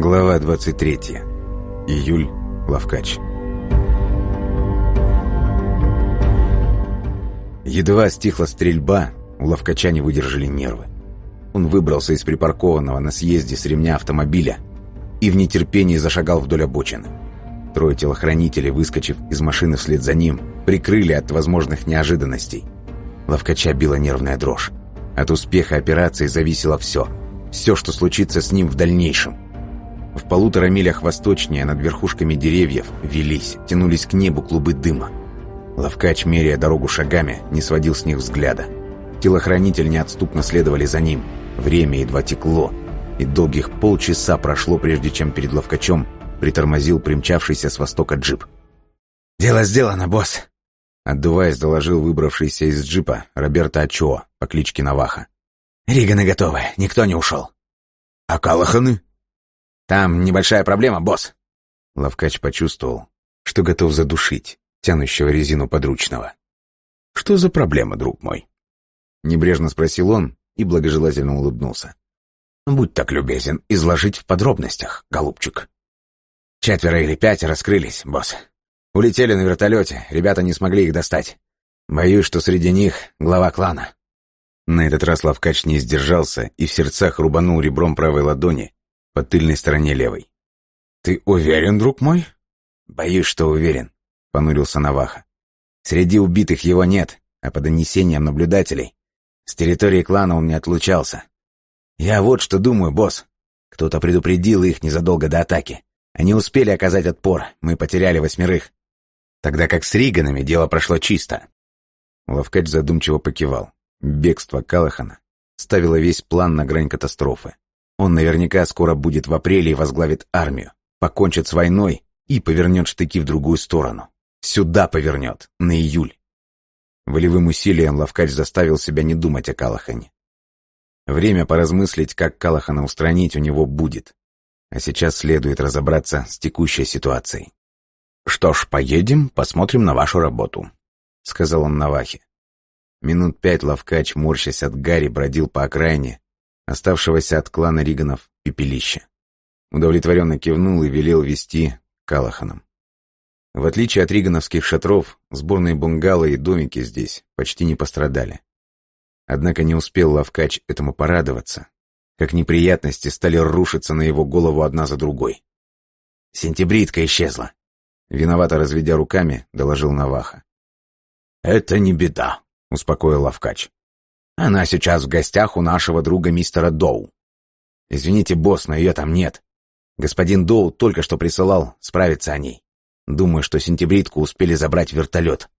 Глава 23. Июль. Лавкач. Едва стихла стрельба, у Лавкача не выдержали нервы. Он выбрался из припаркованного на съезде с ремня автомобиля и в нетерпении зашагал вдоль обочины. Трое телохранителей, выскочив из машины вслед за ним, прикрыли от возможных неожиданностей. Лавкача била нервная дрожь. От успеха операции зависело все. Все, что случится с ним в дальнейшем. В полутора милях восточнее, над верхушками деревьев, велись, тянулись к небу клубы дыма. Лавкач, меряя дорогу шагами, не сводил с них взгляда. Телохранитель неотступно следовали за ним. Время едва текло, и долгих полчаса прошло, прежде чем перед Лавкачом притормозил примчавшийся с востока джип. «Дело сделано, босс!» Отдуваясь, доложил выбравшийся из джипа Роберто Ачоа по кличке Наваха. «Риганы готовы, никто не ушел». «А Калаханы?» «Там небольшая проблема, босс». Лавкач почувствовал, что готов задушить тянущего резину подручного. «Что за проблема, друг мой?» Небрежно спросил он и благожелательно улыбнулся. «Будь так любезен, изложить в подробностях, голубчик». «Четверо или пять раскрылись, босс. Улетели на вертолете, ребята не смогли их достать. Боюсь, что среди них глава клана». На этот раз Лавкач не сдержался и в сердцах рубанул ребром правой ладони по тыльной стороне левой. «Ты уверен, друг мой?» «Боюсь, что уверен», — понурился Наваха. «Среди убитых его нет, а по донесениям наблюдателей. С территории клана он не отлучался. Я вот что думаю, босс. Кто-то предупредил их незадолго до атаки. Они успели оказать отпор, мы потеряли восьмерых. Тогда как с Риганами дело прошло чисто». Лавкач задумчиво покивал. Бегство Калахана ставило весь план на грань катастрофы. Он наверняка скоро будет в апреле и возглавит армию, покончит с войной и повернет штыки в другую сторону. Сюда повернет, на июль. Волевым усилием Лавкач заставил себя не думать о Калахане. Время поразмыслить, как Калахана устранить у него будет. А сейчас следует разобраться с текущей ситуацией. «Что ж, поедем, посмотрим на вашу работу», — сказал он Навахе. Минут пять Лавкач, морщась от Гарри, бродил по окраине, оставшегося от клана Риганов пепелища. Удовлетворенно кивнул и велел вести Калаханом. В отличие от ригановских шатров, сборные бунгало и домики здесь почти не пострадали. Однако не успел Лавкач этому порадоваться, как неприятности стали рушиться на его голову одна за другой. «Сентябритка исчезла», — виновато разведя руками, доложил Наваха. «Это не беда», — успокоил Лавкач. Она сейчас в гостях у нашего друга мистера Доу. Извините, босс, но ее там нет. Господин Доу только что присылал справиться о ней. Думаю, что сентябритку успели забрать вертолет.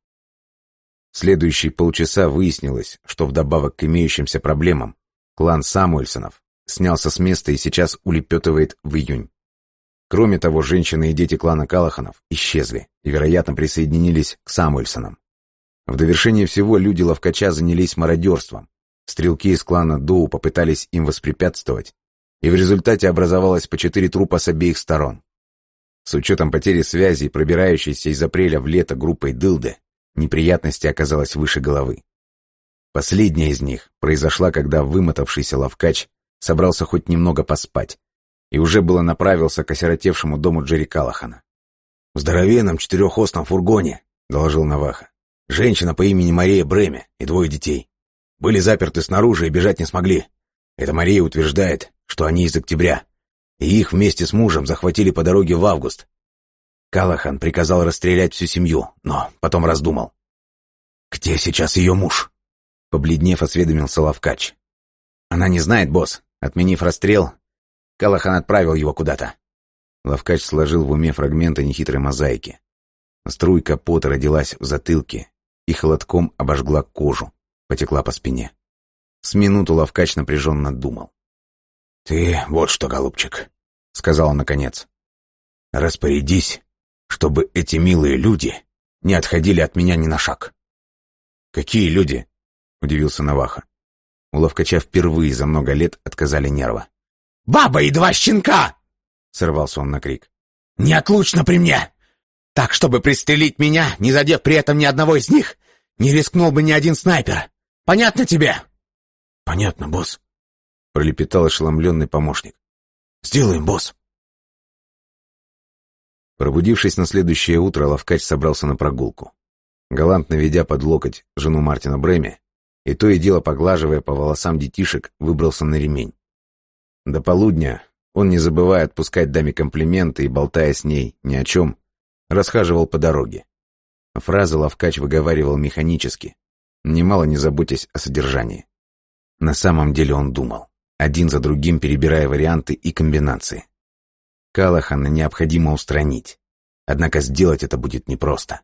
следующие полчаса выяснилось, что вдобавок к имеющимся проблемам, клан Самуэльсонов снялся с места и сейчас улепетывает в июнь. Кроме того, женщины и дети клана Калаханов исчезли и, вероятно, присоединились к Самуэльсонам. В довершение всего люди ловкача занялись мародерством. Стрелки из клана Доу попытались им воспрепятствовать, и в результате образовалось по четыре трупа с обеих сторон. С учетом потери связи и пробирающейся из апреля в лето группой Дылды, неприятности оказалось выше головы. Последняя из них произошла, когда вымотавшийся ловкач собрался хоть немного поспать и уже было направился к осиротевшему дому Джерри Калахана. «В здоровенном четырехосном фургоне», — доложил Наваха. Женщина по имени Мария Бреме и двое детей. Были заперты снаружи и бежать не смогли. Эта Мария утверждает, что они из октября, и их вместе с мужем захватили по дороге в август. Калахан приказал расстрелять всю семью, но потом раздумал. «Где сейчас ее муж?» Побледнев, осведомился Лавкач. «Она не знает, босс. Отменив расстрел, Калахан отправил его куда-то». Лавкач сложил в уме фрагменты нехитрой мозаики. Струйка пота родилась в затылке, и холодком обожгла кожу, потекла по спине. С минуту Лавкач напряженно думал. «Ты вот что, голубчик», — сказал он наконец. «Распорядись, чтобы эти милые люди не отходили от меня ни на шаг». «Какие люди?» — удивился Наваха. У Лавкача впервые за много лет отказали нервы. «Баба и два щенка!» — сорвался он на крик. «Неотлучно при мне! Так, чтобы пристрелить меня, не задев при этом ни одного из них, не рискнул бы ни один снайпер. Понятно тебе?» «Понятно, босс», — пролепетал ошеломленный помощник. «Сделаем, босс». Пробудившись на следующее утро, Лавкач собрался на прогулку. Галантно ведя под локоть жену Мартина Брэми, и то и дело поглаживая по волосам детишек, выбрался на ремень. До полудня он, не забывая отпускать даме комплименты и болтая с ней ни о чем, расхаживал по дороге. Фразы Лавкач выговаривал механически, немало не заботясь о содержании. На самом деле он думал, один за другим перебирая варианты и комбинации. Калахана необходимо устранить, однако сделать это будет непросто.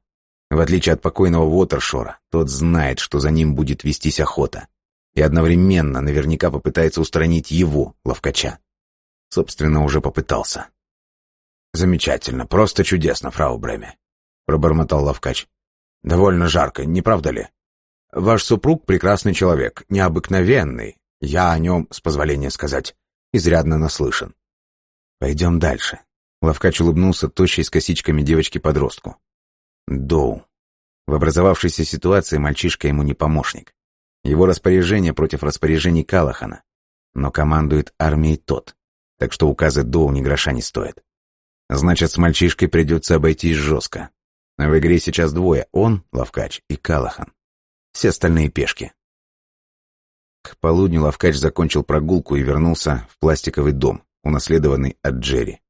В отличие от покойного Уотершора, тот знает, что за ним будет вестись охота, и одновременно наверняка попытается устранить его, ловкача. Собственно, уже попытался. «Замечательно, просто чудесно, фрау Бреме», — пробормотал ловкач. «Довольно жарко, не правда ли? Ваш супруг прекрасный человек, необыкновенный. Я о нем, с позволения сказать, изрядно наслышан. Пойдем дальше». Ловкач улыбнулся тощей с косичками девочки-подростку. Доу. В образовавшейся ситуации мальчишка ему не помощник. Его распоряжение против распоряжений Калахана. Но командует армией тот, так что указы Доу ни гроша не стоят. Значит, с мальчишкой придется обойтись жестко. В игре сейчас двое, он, Лавкач, и Калахан. Все остальные пешки. К полудню Лавкач закончил прогулку и вернулся в пластиковый дом, унаследованный от Джерри.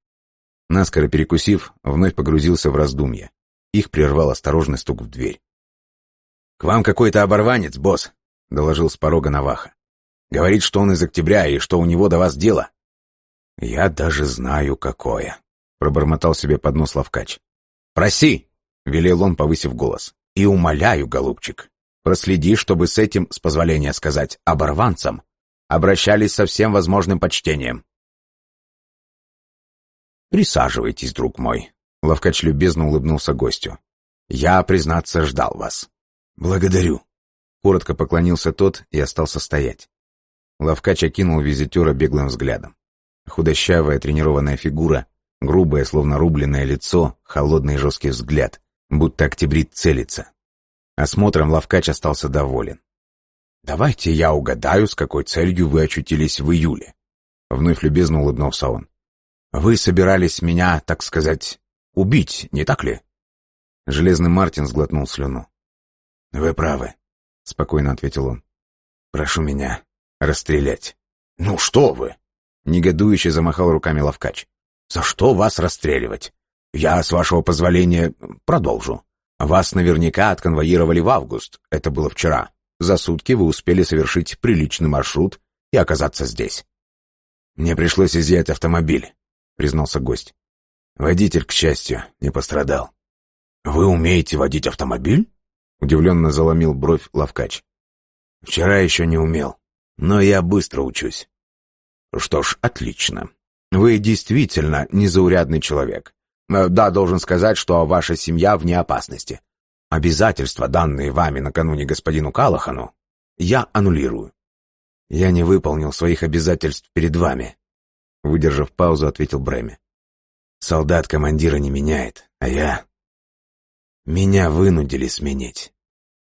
Наскоро перекусив, вновь погрузился в раздумья. Их прервал осторожный стук в дверь. «К вам какой-то оборванец, босс», — доложил с порога Наваха. «Говорит, что он из октября и что у него до вас дело». «Я даже знаю, какое», — пробормотал себе под нос Лавкач. «Проси!» — велел он, повысив голос. «И умоляю, голубчик, проследи, чтобы с этим, с позволения сказать, оборванцем, обращались со всем возможным почтением». «Присаживайтесь, друг мой», Лавкач любезно улыбнулся гостю. «Я, признаться, ждал вас». «Благодарю». Коротко поклонился тот и остался стоять. Лавкач окинул визитера беглым взглядом. Худощавая тренированная фигура, грубое, словно рубленное лицо, холодный жесткий взгляд, будто октябрит целится. Осмотром Лавкач остался доволен. «Давайте я угадаю, с какой целью вы очутились в июле». Вновь любезно улыбнулся он. «Вы собирались меня, так сказать, убить, не так ли?» Железный Мартин сглотнул слюну. «Вы правы», — спокойно ответил он. «Прошу меня расстрелять». «Ну что вы!» — негодующе замахал руками Лавкач. «За что вас расстреливать? Я, с вашего позволения, продолжу. Вас наверняка отконвоировали в август, это было вчера. За сутки вы успели совершить приличный маршрут и оказаться здесь». «Мне пришлось изъять автомобиль», — признался гость. Водитель, к счастью, не пострадал. «Вы умеете водить автомобиль?» — удивленно заломил бровь Лавкач. «Вчера еще не умел, но я быстро учусь». «Что ж, отлично. Вы действительно незаурядный человек. Э, да, должен сказать, что ваша семья вне опасности. Обязательства, данные вами накануне господину Калахану, я аннулирую». «Я не выполнил своих обязательств перед вами», — выдержав паузу, ответил Брэми. Солдат командира не меняет, а я... Меня вынудили сменить.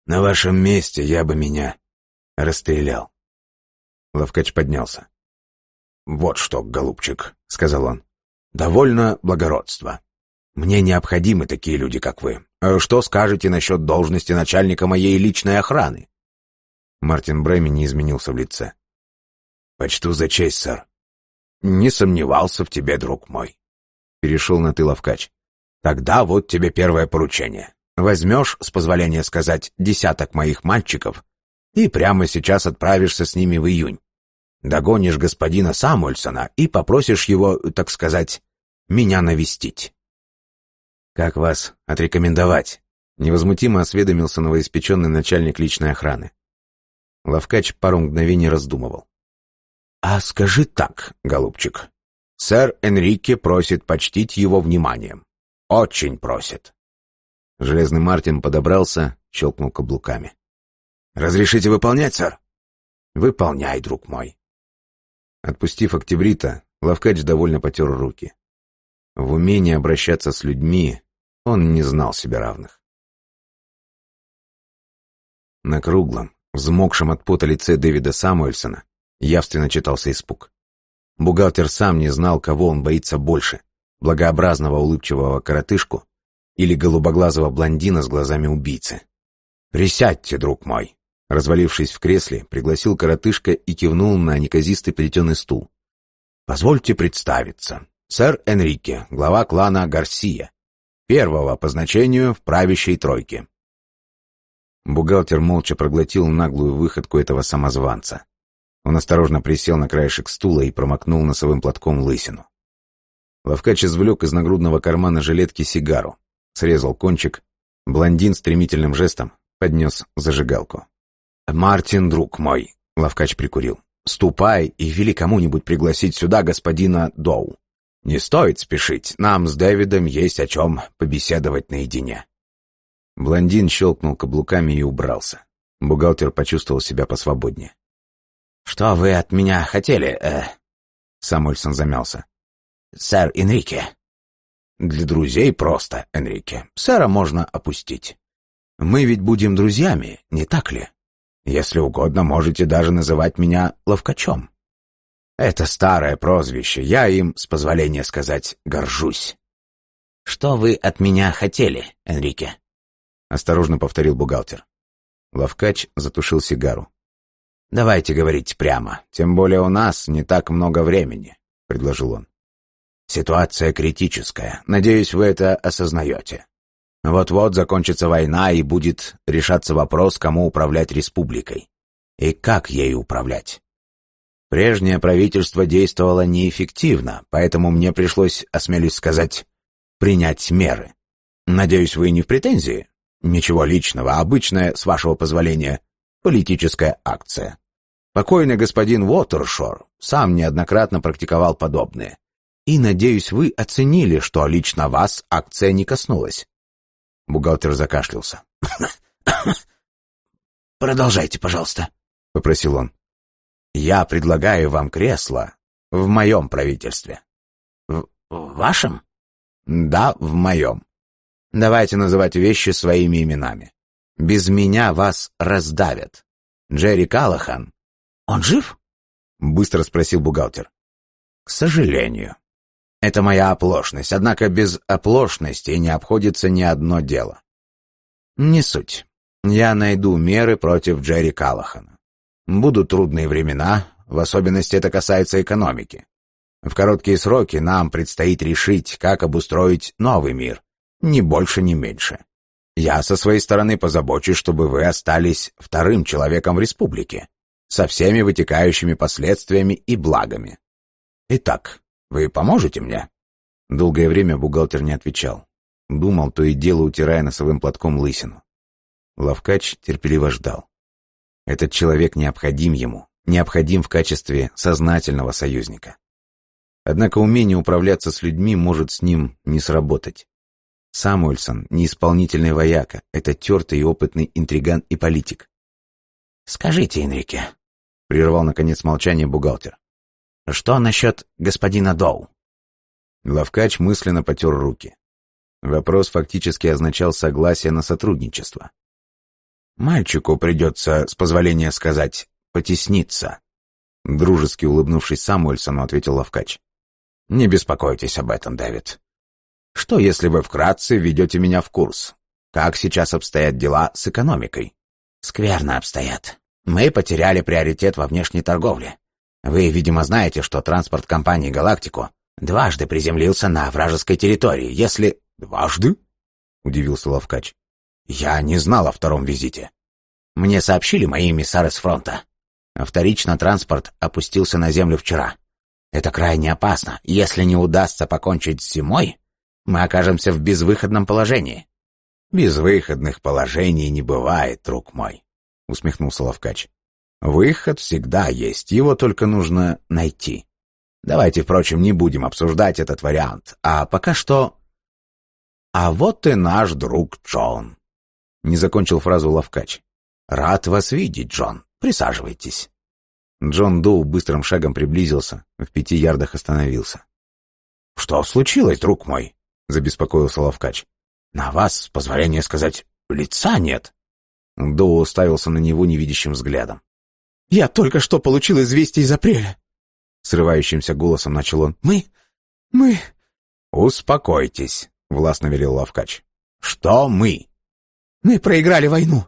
На вашем месте я бы меня расстрелял. Лавкач поднялся. «Вот что, голубчик», — сказал он, — «довольно благородство. Мне необходимы такие люди, как вы. А что скажете насчет должности начальника моей личной охраны?» Мартин Брэми не изменился в лице. «Почту за честь, сэр. Не сомневался в тебе, друг мой перешел на ты Лавкач. «Тогда вот тебе первое поручение. Возьмешь, с позволения сказать, десяток моих мальчиков и прямо сейчас отправишься с ними в июнь. Догонишь господина Самуэльсона и попросишь его, так сказать, меня навестить». «Как вас отрекомендовать?» — невозмутимо осведомился новоиспеченный начальник личной охраны. Лавкач пару мгновений раздумывал. «А скажи так, голубчик, Сэр Энрике просит почтить его вниманием. Очень просит. Железный Мартин подобрался, щелкнул каблуками. «Разрешите выполнять, сэр?» «Выполняй, друг мой». Отпустив октябрита, Лавкач довольно потер руки. В умении обращаться с людьми он не знал себе равных. На круглом, взмокшем от пота лице Дэвида Самуэльсона явственно читался испуг. Бухгалтер сам не знал, кого он боится больше благообразного улыбчивого коротышку или голубоглазого блондина с глазами убийцы. «Присядьте, друг мой!» Развалившись в кресле, пригласил коротышка и кивнул на неказистый плетеный стул. «Позвольте представиться. Сэр Энрике, глава клана Гарсия, первого по значению в правящей тройке». Бухгалтер молча проглотил наглую выходку этого самозванца. Он осторожно присел на краешек стула и промокнул носовым платком лысину. Ловкач извлек из нагрудного кармана жилетки сигару, срезал кончик, блондин стремительным жестом поднес зажигалку. «Мартин, друг мой», — Ловкач прикурил, — «ступай и вели кому-нибудь пригласить сюда господина Доу. Не стоит спешить, нам с Дэвидом есть о чем побеседовать наедине». Блондин щелкнул каблуками и убрался. Бухгалтер почувствовал себя посвободнее. «Что вы от меня хотели, э...» Самуэльсон замялся. «Сэр Энрике». «Для друзей просто, Энрике. Сэра можно опустить. Мы ведь будем друзьями, не так ли?» Если угодно, можете даже называть меня ловкачом. Это старое прозвище, я им, с позволения сказать, горжусь. «Что вы от меня хотели, Энрике?» — осторожно повторил бухгалтер. Ловкач затушил сигару. «Давайте говорить прямо, тем более у нас не так много времени», — предложил он. «Ситуация критическая, надеюсь, вы это осознаете. Вот-вот закончится война и будет решаться вопрос, кому управлять республикой. И как ею управлять. Прежнее правительство действовало неэффективно, поэтому мне пришлось, осмелюсь сказать, принять меры. Надеюсь, вы не в претензии? Ничего личного, обычная, с вашего позволения, политическая акция. Покойный господин Уотершор сам неоднократно практиковал подобное. И, надеюсь, вы оценили, что лично вас акция не коснулась. Бухгалтер закашлялся. «Продолжайте, пожалуйста», — попросил он. «Я предлагаю вам кресло в моем правительстве». «В вашем?» «Да, в моем. Давайте называть вещи своими именами. Без меня вас раздавят. Джерри Калахан...» «Он жив?» — быстро спросил бухгалтер. «К сожалению». Это моя оплошность, однако без оплошности не обходится ни одно дело. Не суть. Я найду меры против Джерри Каллахана. Будут трудные времена, в особенности это касается экономики. В короткие сроки нам предстоит решить, как обустроить новый мир, ни больше, ни меньше. Я со своей стороны позабочусь, чтобы вы остались вторым человеком в республике, со всеми вытекающими последствиями и благами. Итак, вы поможете мне?» Долгое время бухгалтер не отвечал. Думал, то и дело утирая носовым платком лысину. Лавкач терпеливо ждал. Этот человек необходим ему, необходим в качестве сознательного союзника. Однако умение управляться с людьми может с ним не сработать. Самуэльсон — не исполнительный вояка, это тертый и опытный интриган и политик. «Скажите, Энрике», — прервал наконец молчание бухгалтер, что насчет господина Доу? Лавкач мысленно потер руки. Вопрос фактически означал согласие на сотрудничество. «Мальчику придется, с позволения сказать, потесниться», дружески улыбнувшись Самуэльсону, ответил Лавкач. «Не беспокойтесь об этом, Дэвид. Что, если вы вкратце ведете меня в курс? Как сейчас обстоят дела с экономикой?» «Скверно обстоят. Мы потеряли приоритет во внешней торговле. Вы, видимо, знаете, что транспорт компании «Галактику» дважды приземлился на вражеской территории, если... «Дважды?» — удивился Ловкач. «Я не знал о втором визите. Мне сообщили мои эмиссары с фронта. Вторично транспорт опустился на землю вчера. Это крайне опасно. Если не удастся покончить с зимой, мы окажемся в безвыходном положении». «Безвыходных положений не бывает, друг мой», — усмехнулся Ловкач. Выход всегда есть, его только нужно найти. Давайте, впрочем, не будем обсуждать этот вариант, а пока что... А вот и наш друг Джон. Не закончил фразу Лавкач. Рад вас видеть, Джон. Присаживайтесь. Джон Доу быстрым шагом приблизился, в пяти ярдах остановился. «Что случилось, друг мой?» — забеспокоился Лавкач. «На вас, позволение сказать, лица нет». Доу уставился на него невидящим взглядом. Я только что получил известие из апреля. Срывающимся голосом начал он. Мы... мы... «Успокойтесь», — властно велел Лавкач. «Что мы?» «Мы проиграли войну.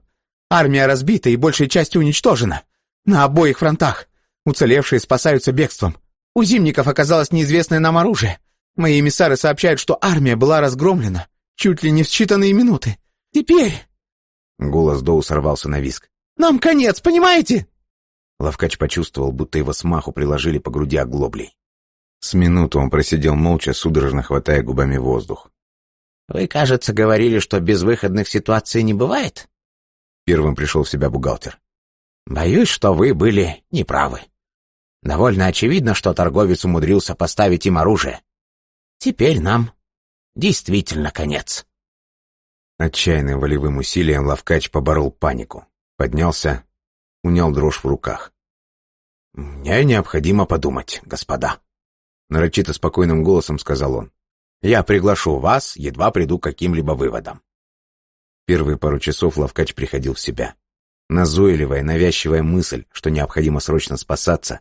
Армия разбита и большей частью уничтожена. На обоих фронтах. Уцелевшие спасаются бегством. У зимников оказалось неизвестное нам оружие. Мои эмиссары сообщают, что армия была разгромлена чуть ли не в считанные минуты. Теперь...» Голос Доу сорвался на виск. «Нам конец, понимаете?» Лавкач почувствовал, будто его смаху приложили по груди оглоблей. С минуту он просидел молча, судорожно хватая губами воздух. «Вы, кажется, говорили, что безвыходных ситуаций не бывает?» Первым пришел в себя бухгалтер. «Боюсь, что вы были неправы. Довольно очевидно, что торговец умудрился поставить им оружие. Теперь нам действительно конец». Отчаянным волевым усилием Лавкач поборол панику. Поднялся, унял дрожь в руках. «Мне необходимо подумать, господа», — нарочито спокойным голосом сказал он. «Я приглашу вас, едва приду к каким-либо выводам». Первые пару часов Лавкач приходил в себя. Назойливая, навязчивая мысль, что необходимо срочно спасаться,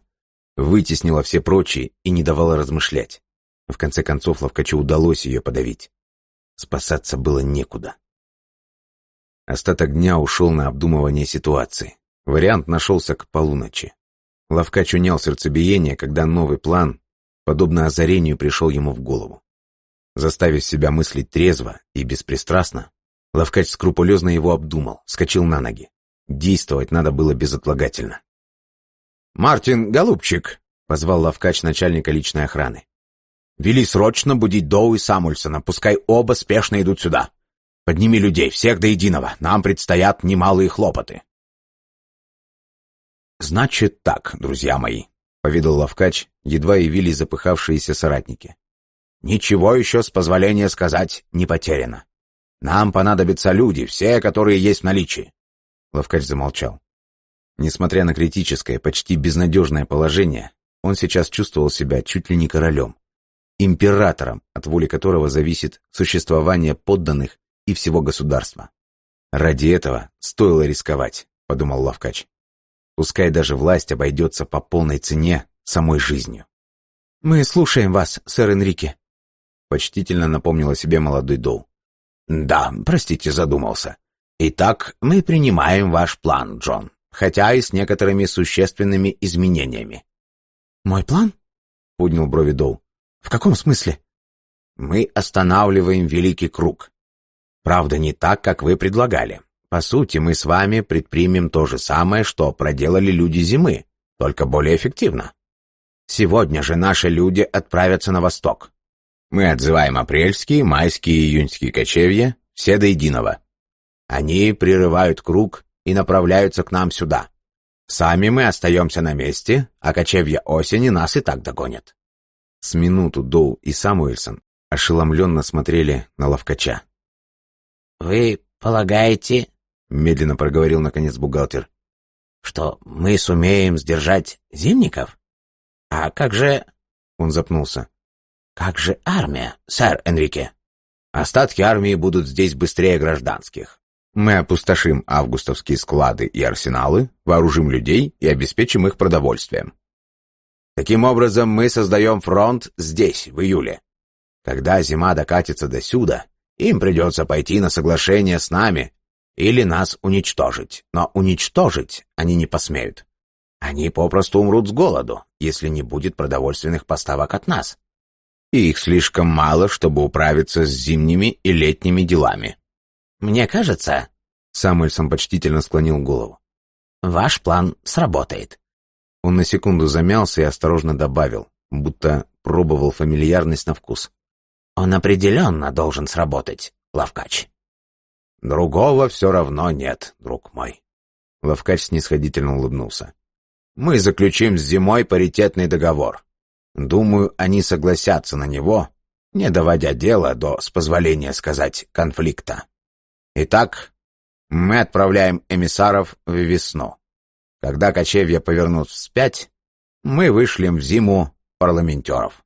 вытеснила все прочие и не давала размышлять. В конце концов, Лавкачу удалось ее подавить. Спасаться было некуда. Остаток дня ушел на обдумывание ситуации. Вариант нашелся к полуночи. Лавкач унял сердцебиение, когда новый план, подобно озарению, пришел ему в голову. Заставив себя мыслить трезво и беспристрастно, Лавкач скрупулезно его обдумал, скочил на ноги. Действовать надо было безотлагательно. «Мартин, голубчик!» — позвал Лавкач начальника личной охраны. «Вели срочно будить Доу и Самульсона, пускай оба спешно идут сюда. Подними людей, всех до единого, нам предстоят немалые хлопоты». «Значит так, друзья мои», — поведал Лавкач, едва явились запыхавшиеся соратники. «Ничего еще, с позволения сказать, не потеряно. Нам понадобятся люди, все, которые есть в наличии». Лавкач замолчал. Несмотря на критическое, почти безнадежное положение, он сейчас чувствовал себя чуть ли не королем, императором, от воли которого зависит существование подданных и всего государства. «Ради этого стоило рисковать», — подумал Лавкач. Пускай даже власть обойдется по полной цене самой жизнью. «Мы слушаем вас, сэр Энрике», — почтительно напомнил о себе молодой Доу. «Да, простите, задумался. Итак, мы принимаем ваш план, Джон, хотя и с некоторыми существенными изменениями». «Мой план?» — поднял брови Доу. «В каком смысле?» «Мы останавливаем Великий Круг. Правда, не так, как вы предлагали. По сути, мы с вами предпримем то же самое, что проделали люди зимы, только более эффективно. Сегодня же наши люди отправятся на восток. Мы отзываем апрельские, майские и июньские кочевья, все до единого. Они прерывают круг и направляются к нам сюда. Сами мы остаемся на месте, а кочевья осени нас и так догонят. С минуту Доу и Самуэльсон ошеломленно смотрели на ловкача. «Вы полагаете, — медленно проговорил наконец бухгалтер. «Что мы сумеем сдержать зимников? А как же...» Он запнулся. «Как же армия, сэр Энрике?» «Остатки армии будут здесь быстрее гражданских. Мы опустошим августовские склады и арсеналы, вооружим людей и обеспечим их продовольствием. Таким образом, мы создаем фронт здесь, в июле. Когда зима докатится до сюда, им придется пойти на соглашение с нами или нас уничтожить, но уничтожить они не посмеют. Они попросту умрут с голоду, если не будет продовольственных поставок от нас. И их слишком мало, чтобы управиться с зимними и летними делами. Мне кажется, Самуэльсон почтительно склонил голову. Ваш план сработает. Он на секунду замялся и осторожно добавил, будто пробовал фамильярность на вкус. Он определенно должен сработать, Лавкач. Другого все равно нет, друг мой. Лавкач снисходительно улыбнулся. Мы заключим с зимой паритетный договор. Думаю, они согласятся на него, не доводя дело до, с позволения сказать, конфликта. Итак, мы отправляем эмиссаров в весну. Когда кочевья повернут вспять, мы вышлем в зиму парламентеров.